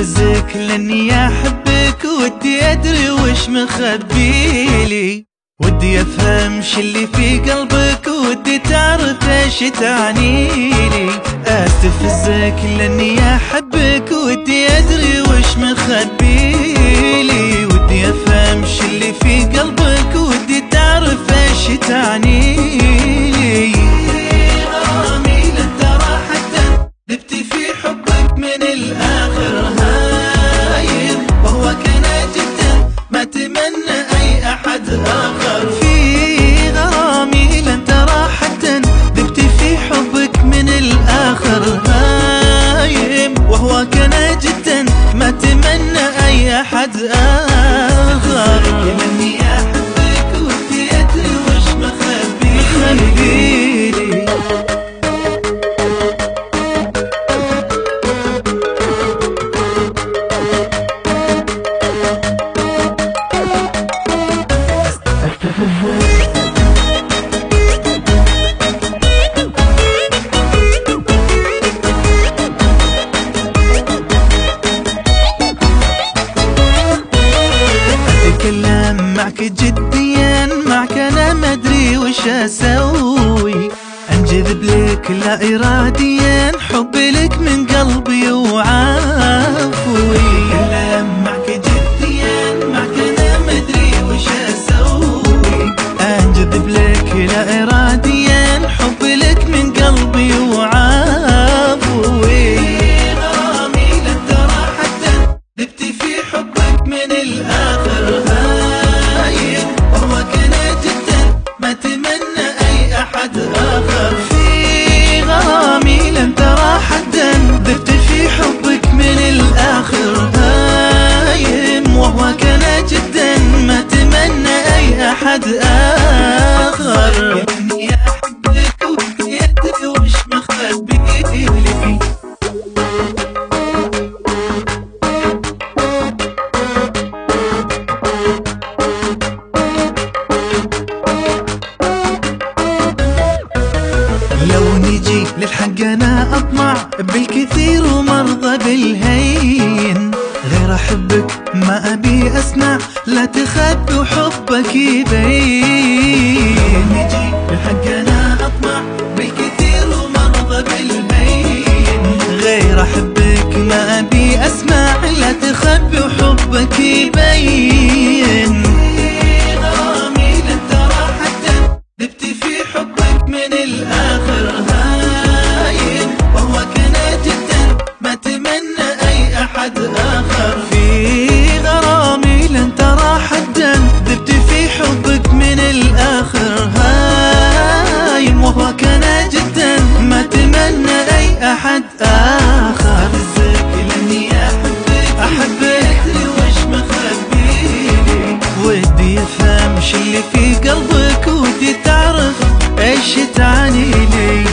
استفزك لاني احبك ودي ادري وش مخبيلي ودي افهم ش اللي في قلبك ودي تعرف إيش تعنيلي استفزك لاني احبك ودي ادري وش مخبيلي ودي افهم ش اللي في قلبك ودي تعرف إيش تعنيلي اي احد معك جديا معك أنا ما أدري وش أسوي. أنجذب لك لا اراديا حبي لك من قلبي وعافوي معك جديا معك أنا ما أدري وش أسوي. أنجذب لك لا اراديا للحق أنا أطمع بالكثير ومرضى بالهين. غير احبك ما أبي أسمع لا تخبي وحبك يبين. للحق أنا أطمع بالكثير ومرضى بالهين. غير احبك ما أبي أسمع لا تخبي وحبك يبين. ودي افهم ش اللي في قلبك ودي تعرف إيش تعني لي؟